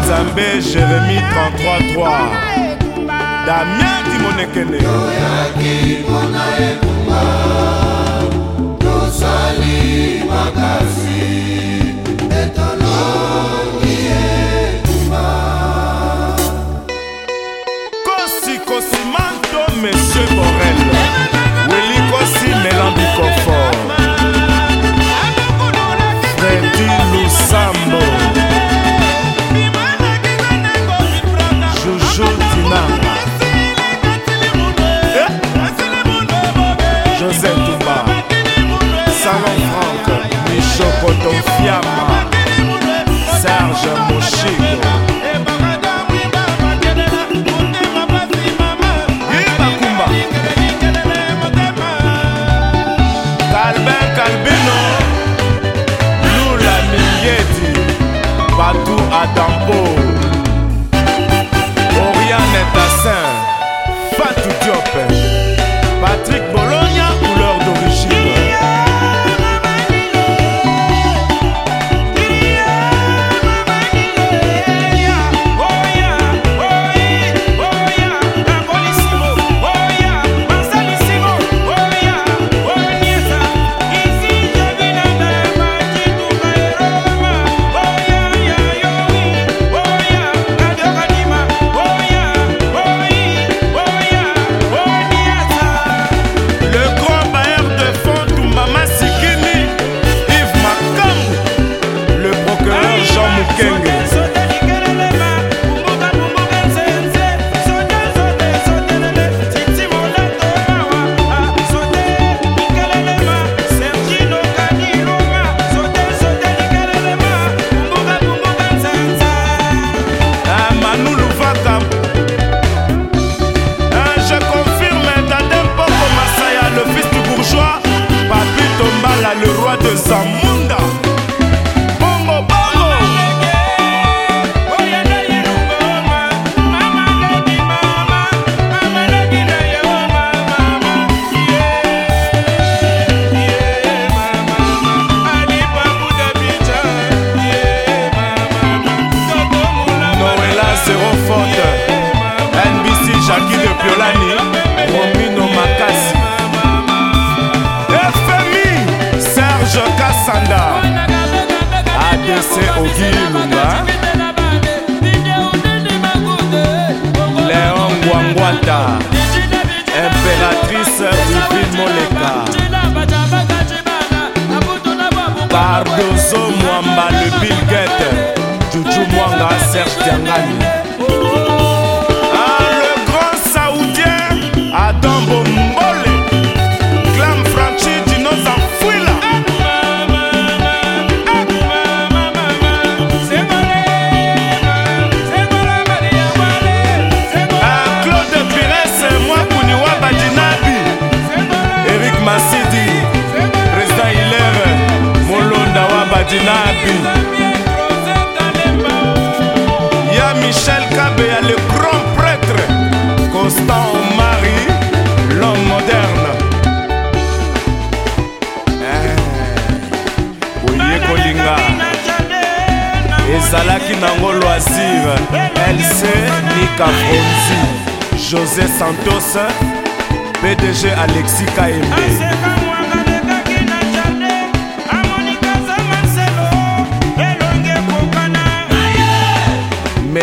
nzambe jérémi 333 damien dimonekene happen. what is some Prince Ogilunga Léon Wangwata Impératrice Vivine Moleka Cardozo Mwamba Le Bill Gates Juju Mwanga Serge Tiangani ah, Le grand saoudien Adam Kabea, le grand prêtre, Constant Marie, l'homme moderne. Eh, oye Kolinga, ezalaki nango loisir, LC Nika Fonzi, José Santos, PDG Alexis Kaembe.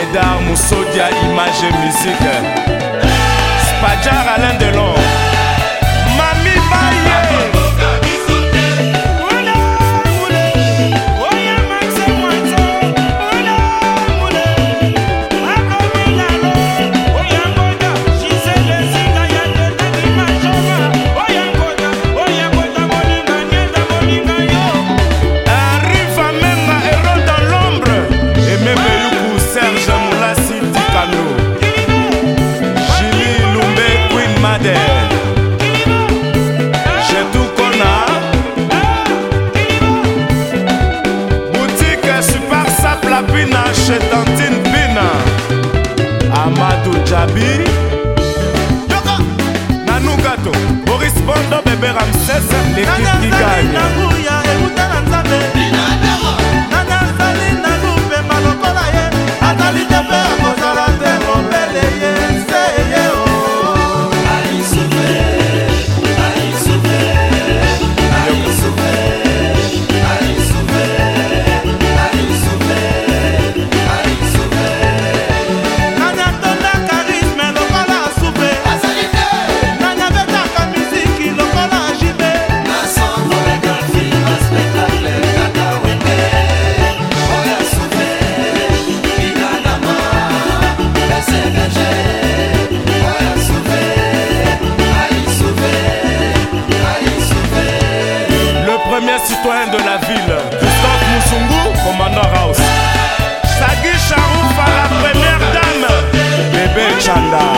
Médard, Moussodia, Image et Musique. Spadjar Alain Delon. chetantine pina amadou jabi yoka nanugato borispondo bebe ramses lekipkika Chanda.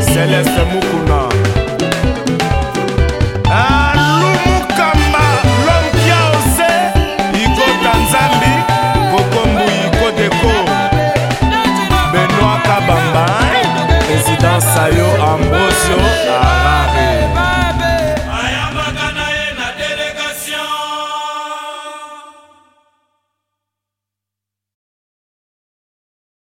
Céleste Moukouna alumukamba lomkia ose ikota nzambi kokombu ikodeko benoi kabamba président sayo ambrosio ara